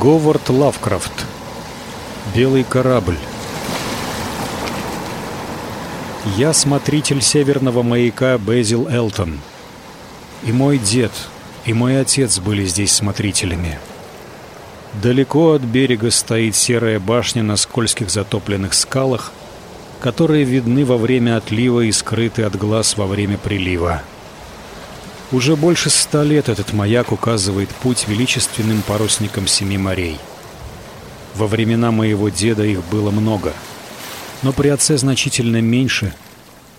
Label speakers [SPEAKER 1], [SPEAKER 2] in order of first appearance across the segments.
[SPEAKER 1] Говард Лавкрафт. Белый корабль. Я смотритель северного маяка Безил Элтон. И мой дед, и мой отец были здесь смотрителями. Далеко от берега стоит серая башня на скользких затопленных скалах, которые видны во время отлива и скрыты от глаз во время прилива. Уже больше ста лет этот маяк указывает путь величественным парусникам семи морей. Во времена моего деда их было много, но при отце значительно меньше,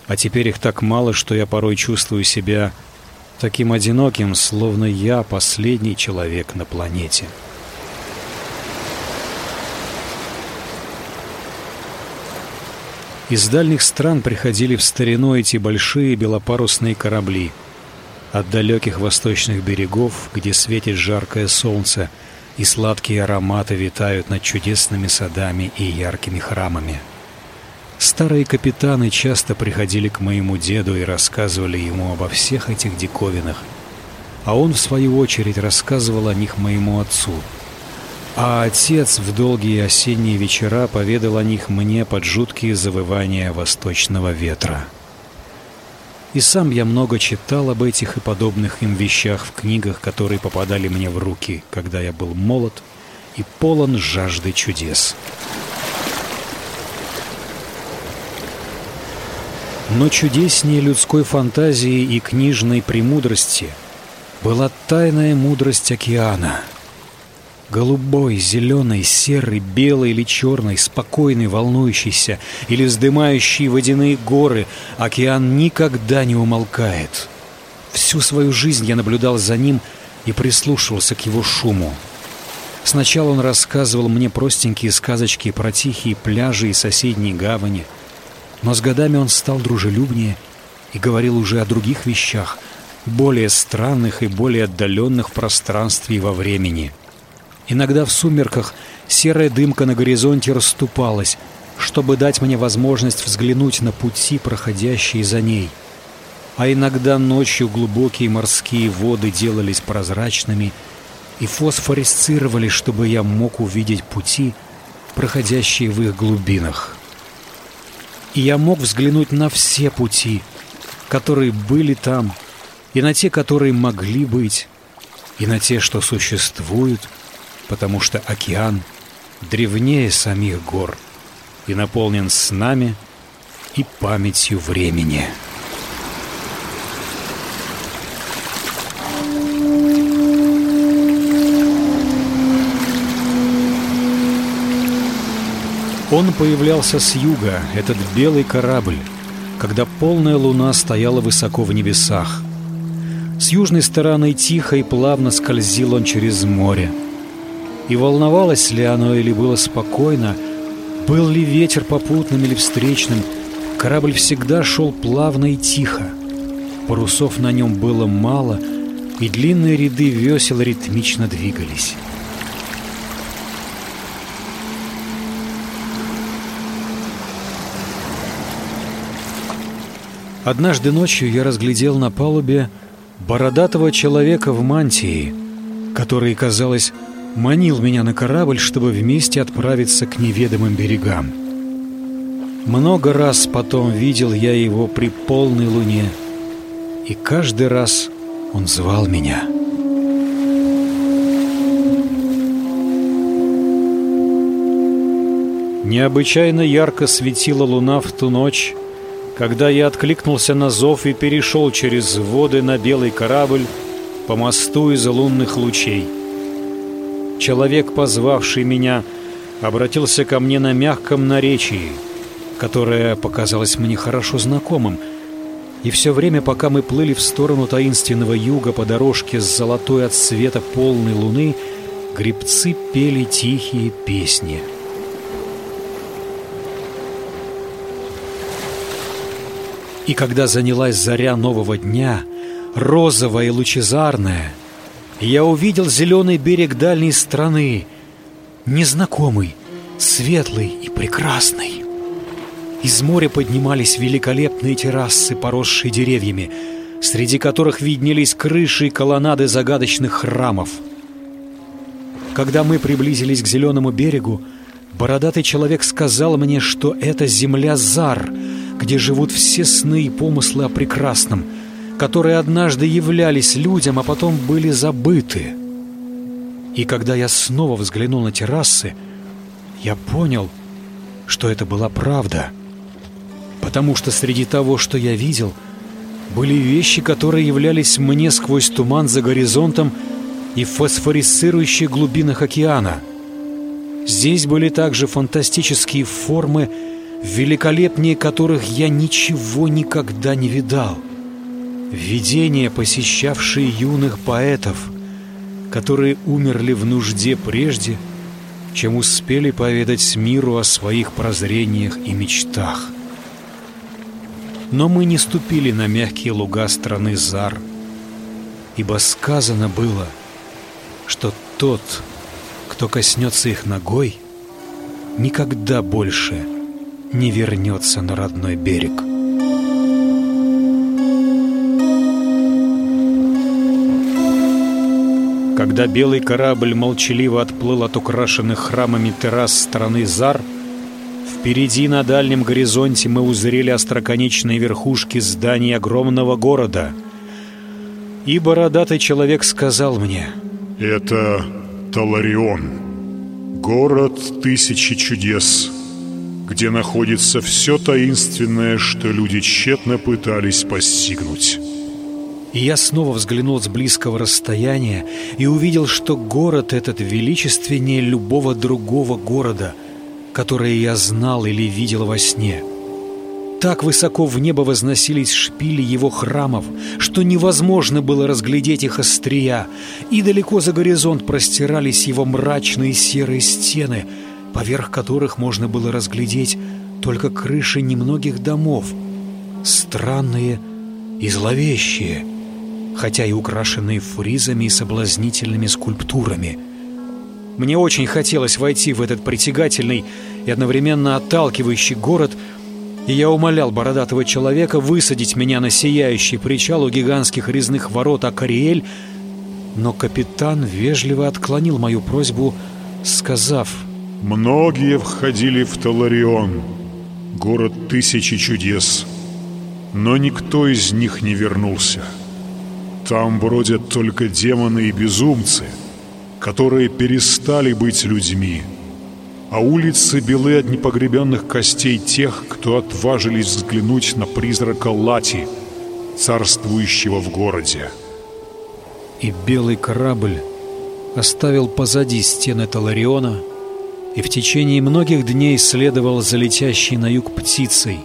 [SPEAKER 1] а теперь их так мало, что я порой чувствую себя таким одиноким, словно я последний человек на планете. Из дальних стран приходили в старину эти большие белопарусные корабли — от далеких восточных берегов, где светит жаркое солнце, и сладкие ароматы витают над чудесными садами и яркими храмами. Старые капитаны часто приходили к моему деду и рассказывали ему обо всех этих диковинах, а он, в свою очередь, рассказывал о них моему отцу. А отец в долгие осенние вечера поведал о них мне под жуткие завывания восточного ветра. И сам я много читал об этих и подобных им вещах в книгах, которые попадали мне в руки, когда я был молод и полон жажды чудес. Но чудеснее людской фантазии и книжной премудрости была тайная мудрость океана — Голубой, зеленый, серый, белый или черный, спокойный, волнующийся или вздымающий водяные горы, океан никогда не умолкает. Всю свою жизнь я наблюдал за ним и прислушивался к его шуму. Сначала он рассказывал мне простенькие сказочки про тихие пляжи и соседние гавани, но с годами он стал дружелюбнее и говорил уже о других вещах, более странных и более отдаленных в пространстве и во времени — Иногда в сумерках серая дымка на горизонте расступалась, чтобы дать мне возможность взглянуть на пути, проходящие за ней. А иногда ночью глубокие морские воды делались прозрачными и фосфорисцировали, чтобы я мог увидеть пути, проходящие в их глубинах. И я мог взглянуть на все пути, которые были там, и на те, которые могли быть, и на те, что существуют — потому что океан древнее самих гор и наполнен снами и памятью времени. Он появлялся с юга, этот белый корабль, когда полная луна стояла высоко в небесах. С южной стороны тихо и плавно скользил он через море — и волновалось ли оно или было спокойно, был ли ветер попутным или встречным, корабль всегда шел плавно и тихо. Парусов на нем было мало, и длинные ряды весел ритмично двигались. Однажды ночью я разглядел на палубе бородатого человека в мантии, который, казалось, манил меня на корабль, чтобы вместе отправиться к неведомым берегам. Много раз потом видел я его при полной луне, и каждый раз он звал меня. Необычайно ярко светила луна в ту ночь, когда я откликнулся на зов и перешел через воды на белый корабль по мосту из лунных лучей. Человек, позвавший меня, обратился ко мне на мягком наречии, которое показалось мне хорошо знакомым, и все время, пока мы плыли в сторону таинственного юга по дорожке с золотой от света полной луны, грибцы пели тихие песни. И когда занялась заря нового дня, розовая и лучезарная — я увидел зеленый берег дальней страны, незнакомый, светлый и прекрасный. Из моря поднимались великолепные террасы, поросшие деревьями, среди которых виднелись крыши и колоннады загадочных храмов. Когда мы приблизились к зеленому берегу, бородатый человек сказал мне, что это земля Зар, где живут все сны и помыслы о прекрасном, которые однажды являлись людям, а потом были забыты. И когда я снова взглянул на террасы, я понял, что это была правда. Потому что среди того, что я видел, были вещи, которые являлись мне сквозь туман за горизонтом и в фосфорисцирующих глубинах океана. Здесь были также фантастические формы, великолепнее которых я ничего никогда не видал. Видения, посещавшие юных поэтов, которые умерли в нужде прежде, чем успели поведать миру о своих прозрениях и мечтах. Но мы не ступили на мягкие луга страны Зар, ибо сказано было, что тот, кто коснется их ногой, никогда больше не вернется на родной берег. Когда белый корабль молчаливо отплыл от украшенных храмами террас страны Зар, впереди на дальнем горизонте мы узрели остроконечные верхушки зданий огромного города. И бородатый человек сказал мне...
[SPEAKER 2] «Это Таларион, город тысячи чудес, где находится все таинственное, что люди тщетно пытались постигнуть».
[SPEAKER 1] И я снова взглянул с близкого расстояния и увидел, что город этот величественнее любого другого города, который я знал или видел во сне. Так высоко в небо возносились шпили его храмов, что невозможно было разглядеть их острия, и далеко за горизонт простирались его мрачные серые стены, поверх которых можно было разглядеть только крыши немногих домов, странные и зловещие — хотя и украшенные фризами и соблазнительными скульптурами. Мне очень хотелось войти в этот притягательный и одновременно отталкивающий город, и я умолял бородатого человека высадить меня на сияющий причал у гигантских резных ворот Акариэль, но капитан вежливо отклонил мою просьбу, сказав...
[SPEAKER 2] «Многие входили в Таларион, город тысячи чудес, но никто из них не вернулся». Там бродят только демоны и безумцы, которые перестали быть людьми, а улицы белы от непогребенных костей тех, кто отважились взглянуть на призрака Лати, царствующего в городе.
[SPEAKER 1] И белый корабль оставил позади стены Талариона и в течение многих дней следовал за летящей на юг птицей,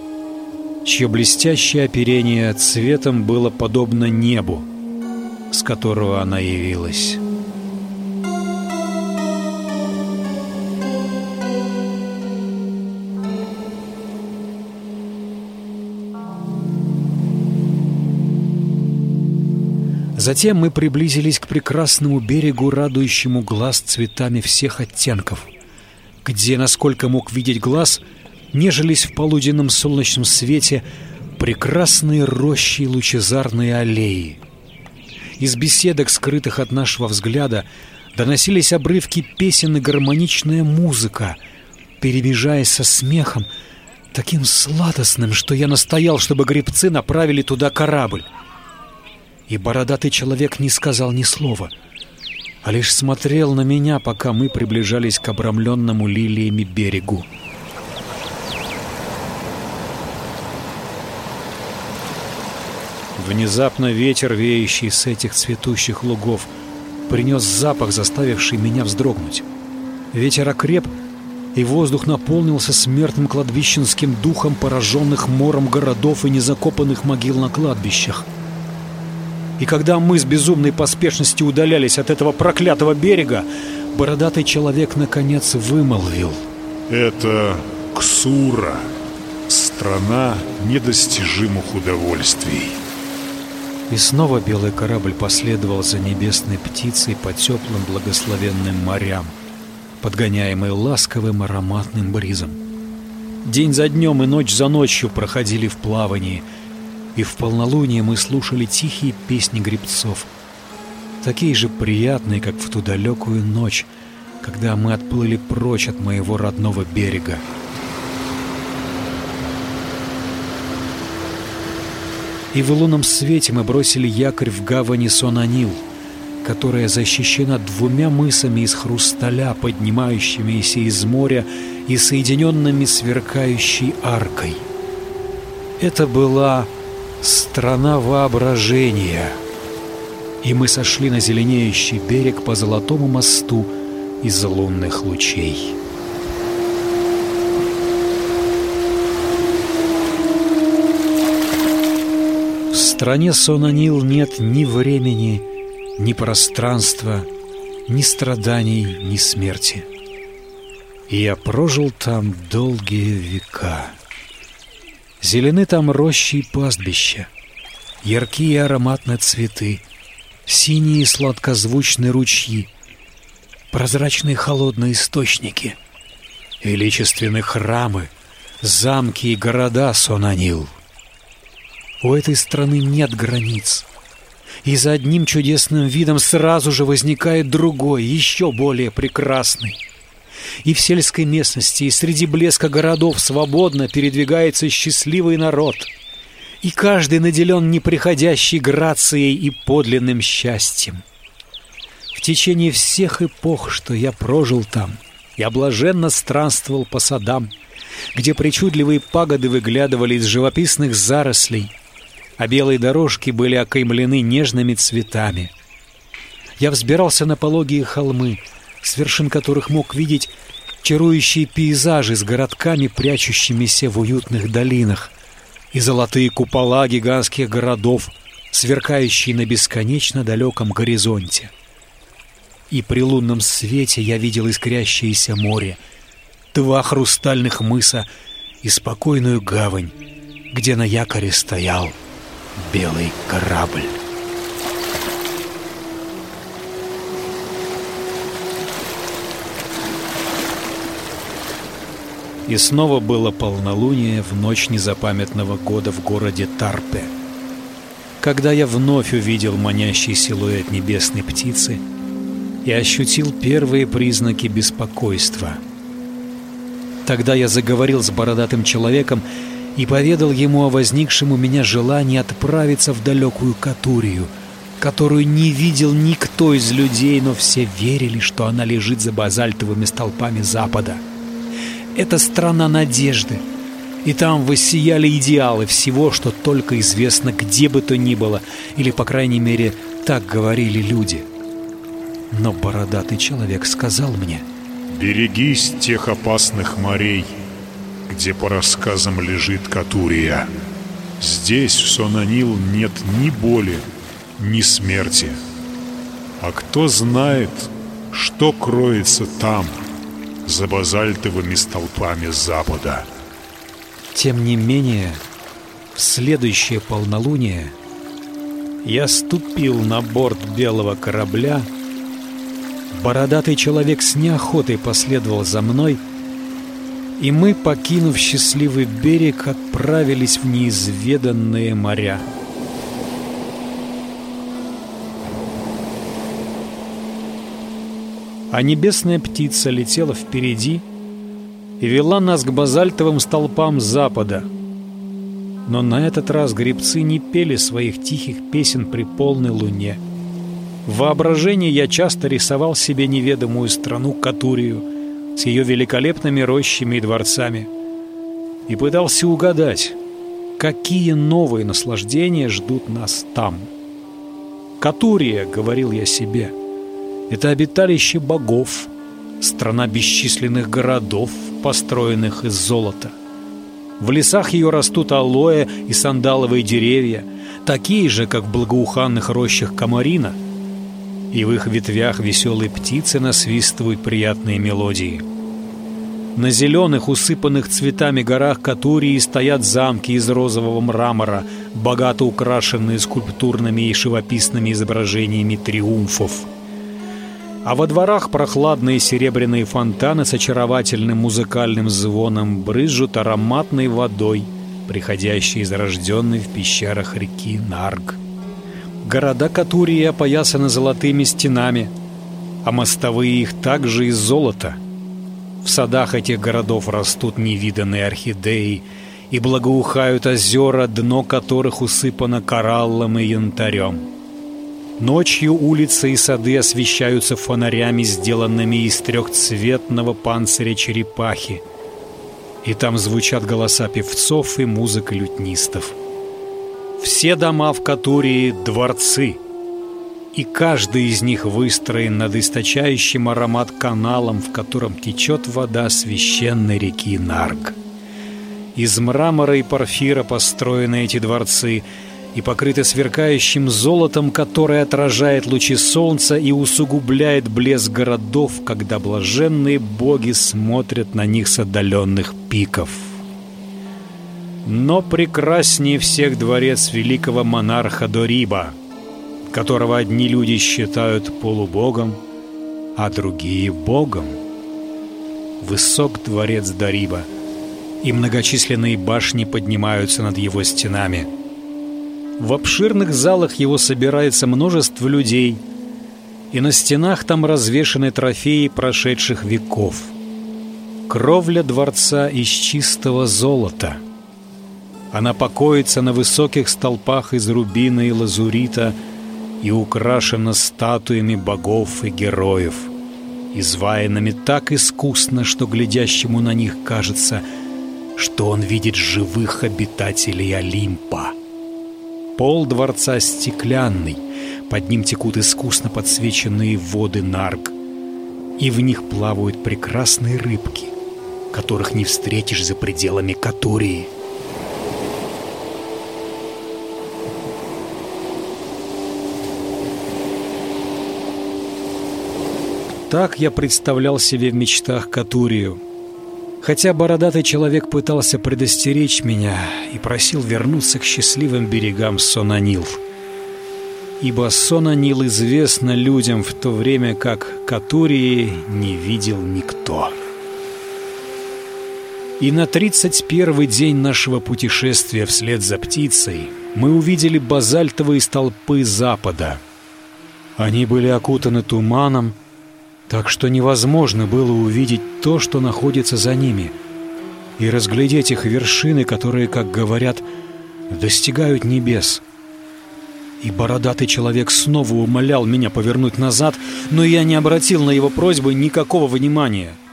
[SPEAKER 1] чье блестящее оперение цветом было подобно небу, с которого она явилась. Затем мы приблизились к прекрасному берегу, радующему глаз цветами всех оттенков, где, насколько мог видеть глаз, нежились в полуденном солнечном свете прекрасные рощи и лучезарные аллеи. Из беседок, скрытых от нашего взгляда, доносились обрывки песен и гармоничная музыка, перемежаясь со смехом, таким сладостным, что я настоял, чтобы гребцы направили туда корабль. И бородатый человек не сказал ни слова, а лишь смотрел на меня, пока мы приближались к обрамленному лилиями берегу. Внезапно ветер, веющий с этих цветущих лугов, принес запах, заставивший меня вздрогнуть. Ветер окреп, и воздух наполнился смертным кладбищенским духом пораженных мором городов и незакопанных могил на кладбищах. И когда мы с безумной поспешностью удалялись от этого проклятого берега, бородатый человек наконец вымолвил.
[SPEAKER 2] «Это Ксура, страна недостижимых удовольствий».
[SPEAKER 1] И снова белый корабль последовал за небесной птицей по теплым благословенным морям, подгоняемый ласковым ароматным бризом. День за днем и ночь за ночью проходили в плавании, и в полнолуние мы слушали тихие песни гребцов, такие же приятные, как в ту далекую ночь, когда мы отплыли прочь от моего родного берега. И в лунном свете мы бросили якорь в гавани Сонанил, которая защищена двумя мысами из хрусталя, поднимающимися из моря и соединенными сверкающей аркой. Это была страна воображения, и мы сошли на зеленеющий берег по золотому мосту из лунных лучей. Стране Сонанил нет ни времени, ни пространства, ни страданий, ни смерти. И я прожил там долгие века. Зелены там рощи и пастбища, яркие и ароматные цветы, синие сладкозвучные ручьи, прозрачные холодные источники, величественные храмы, замки и города Сонанил. У этой страны нет границ, и за одним чудесным видом сразу же возникает другой, еще более прекрасный. И в сельской местности, и среди блеска городов свободно передвигается счастливый народ. И каждый наделен неприходящей грацией и подлинным счастьем. В течение всех эпох, что я прожил там, я блаженно странствовал по садам, где причудливые пагоды выглядывали из живописных зарослей, а белые дорожки были окаймлены нежными цветами. Я взбирался на пологие холмы, с вершин которых мог видеть чарующие пейзажи с городками, прячущимися в уютных долинах, и золотые купола гигантских городов, сверкающие на бесконечно далеком горизонте. И при лунном свете я видел искрящееся море, два хрустальных мыса и спокойную гавань, где на якоре стоял белый корабль. И снова было полнолуние в ночь незапамятного года в городе Тарпе. Когда я вновь увидел манящий силуэт небесной птицы и ощутил первые признаки беспокойства. Тогда я заговорил с бородатым человеком и поведал ему о возникшем у меня желании отправиться в далекую Катурию, которую не видел никто из людей, но все верили, что она лежит за базальтовыми столпами Запада. Это страна надежды, и там воссияли идеалы всего, что только известно где бы то ни было, или, по крайней мере, так говорили люди. Но бородатый человек сказал мне,
[SPEAKER 2] «Берегись тех опасных морей, где по рассказам лежит Катурия. Здесь, в Сонанил, нет ни боли, ни смерти. А кто знает, что кроется там, за базальтовыми столпами запада.
[SPEAKER 1] Тем не менее, в следующее полнолуние я ступил на борт белого корабля, бородатый человек с неохотой последовал за мной — и мы, покинув счастливый берег, отправились в неизведанные моря. А небесная птица летела впереди и вела нас к базальтовым столпам запада. Но на этот раз гребцы не пели своих тихих песен при полной луне. В воображении я часто рисовал себе неведомую страну Катурию — с ее великолепными рощами и дворцами и пытался угадать, какие новые наслаждения ждут нас там. Катурия, говорил я себе, это обиталище богов, страна бесчисленных городов, построенных из золота. В лесах ее растут алоэ и сандаловые деревья, такие же, как в благоуханных рощах Камарина – и в их ветвях веселые птицы насвистывают приятные мелодии. На зеленых, усыпанных цветами горах Катурии стоят замки из розового мрамора, богато украшенные скульптурными и живописными изображениями триумфов. А во дворах прохладные серебряные фонтаны с очаровательным музыкальным звоном брызжут ароматной водой, приходящей из рожденной в пещерах реки Нарг. Города Катурии опоясаны золотыми стенами. а мостовые их также из золота. В садах этих городов растут невиданные орхидеи, и благоухают озера, дно которых усыпано кораллом и янтарем. Ночью улицы и сады освещаются фонарями, сделанными из трехцветного панциря черепахи. И там звучат голоса певцов и музыка лютнистов. Все дома в Катурии — дворцы — и каждый из них выстроен над источающим аромат каналом, в котором течет вода священной реки Нарг. Из мрамора и порфира построены эти дворцы и покрыты сверкающим золотом, которое отражает лучи солнца и усугубляет блеск городов, когда блаженные боги смотрят на них с отдаленных пиков. Но прекраснее всех дворец великого монарха Дориба — которого одни люди считают полубогом, а другие — богом. Высок дворец Дариба, и многочисленные башни поднимаются над его стенами. В обширных залах его собирается множество людей, и на стенах там развешаны трофеи прошедших веков. Кровля дворца из чистого золота. Она покоится на высоких столпах из рубина и лазурита — и украшена статуями богов и героев, изваянными так искусно, что глядящему на них кажется, что он видит живых обитателей Олимпа. Пол дворца стеклянный, под ним текут искусно подсвеченные воды Нарг, и в них плавают прекрасные рыбки, которых не встретишь за пределами Катурии. Так я представлял себе в мечтах Катурию. Хотя бородатый человек пытался предостеречь меня и просил вернуться к счастливым берегам Сонанил. Ибо Сонанил известно людям в то время, как Катурии не видел никто. И на 31-й день нашего путешествия вслед за птицей мы увидели базальтовые столпы запада. Они были окутаны туманом, так что невозможно было увидеть то, что находится за ними, и разглядеть их вершины, которые, как говорят, достигают небес. И бородатый человек снова умолял меня повернуть назад, но я не обратил на его просьбы никакого внимания —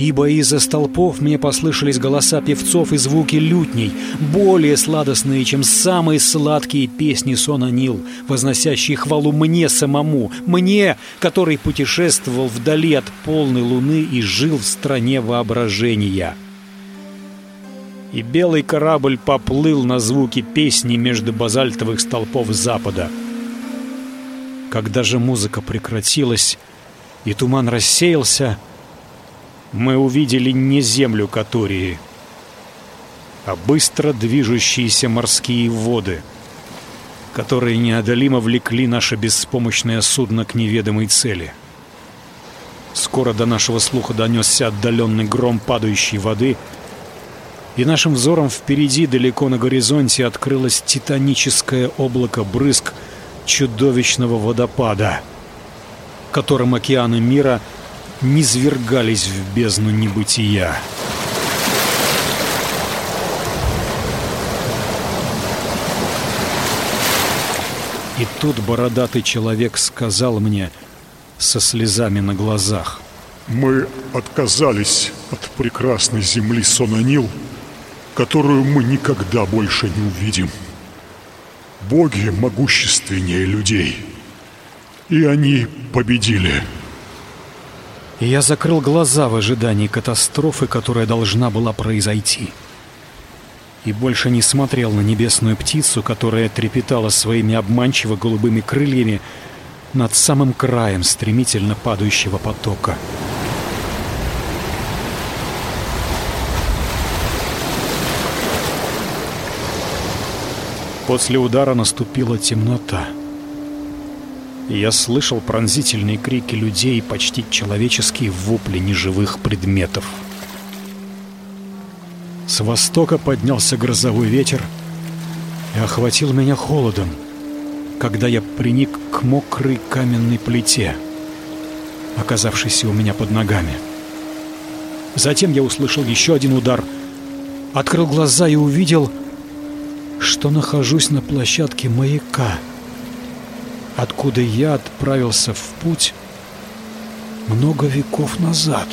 [SPEAKER 1] ибо из-за столпов мне послышались голоса певцов и звуки лютней, более сладостные, чем самые сладкие песни Сона Нил, возносящие хвалу мне самому, мне, который путешествовал вдали от полной луны и жил в стране воображения. И белый корабль поплыл на звуки песни между базальтовых столпов запада. Когда же музыка прекратилась и туман рассеялся, мы увидели не землю Катории, а быстро движущиеся морские воды, которые неодолимо влекли наше беспомощное судно к неведомой цели. Скоро до нашего слуха донесся отдаленный гром падающей воды, и нашим взором впереди, далеко на горизонте, открылось титаническое облако брызг чудовищного водопада, которым океаны мира — низвергались в бездну небытия. И тут бородатый человек сказал мне со слезами на глазах.
[SPEAKER 2] Мы отказались от прекрасной земли Сонанил, которую мы никогда больше не увидим. Боги могущественнее людей, и они победили.
[SPEAKER 1] И я закрыл глаза в ожидании катастрофы, которая должна была произойти. И больше не смотрел на небесную птицу, которая трепетала своими обманчиво голубыми крыльями над самым краем стремительно падающего потока. После удара наступила темнота я слышал пронзительные крики людей и почти человеческие вопли неживых предметов. С востока поднялся грозовой ветер и охватил меня холодом, когда я приник к мокрой каменной плите. оказавшийся у меня под ногами. Затем я услышал еще один удар, открыл глаза и увидел, что нахожусь на площадке маяка, откуда я отправился в путь много веков назад.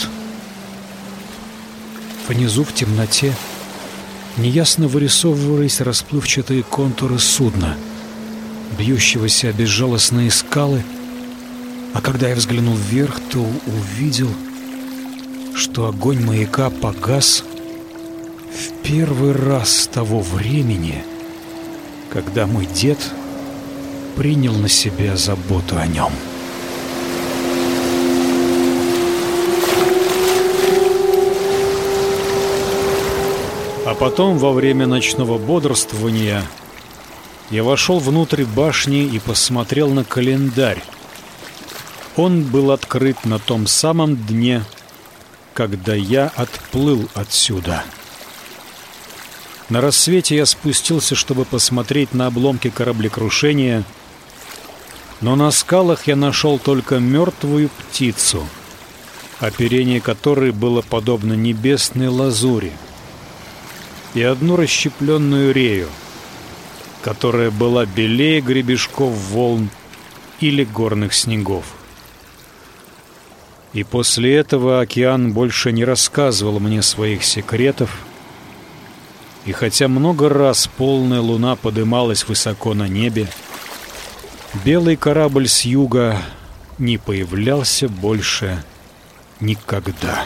[SPEAKER 1] Внизу в темноте неясно вырисовывались расплывчатые контуры судна, бьющегося о безжалостные скалы, а когда я взглянул вверх, то увидел, что огонь маяка погас в первый раз с того времени, когда мой дед принял на себя заботу о нем. А потом, во время ночного бодрствования, я вошел внутрь башни и посмотрел на календарь. Он был открыт на том самом дне, когда я отплыл отсюда. На рассвете я спустился, чтобы посмотреть на обломки кораблекрушения, но на скалах я нашел только мертвую птицу, оперение которой было подобно небесной лазури — и одну расщепленную рею, которая была белее гребешков волн или горных снегов. И после этого океан больше не рассказывал мне своих секретов, и хотя много раз полная луна подымалась высоко на небе, белый корабль с юга не появлялся больше никогда.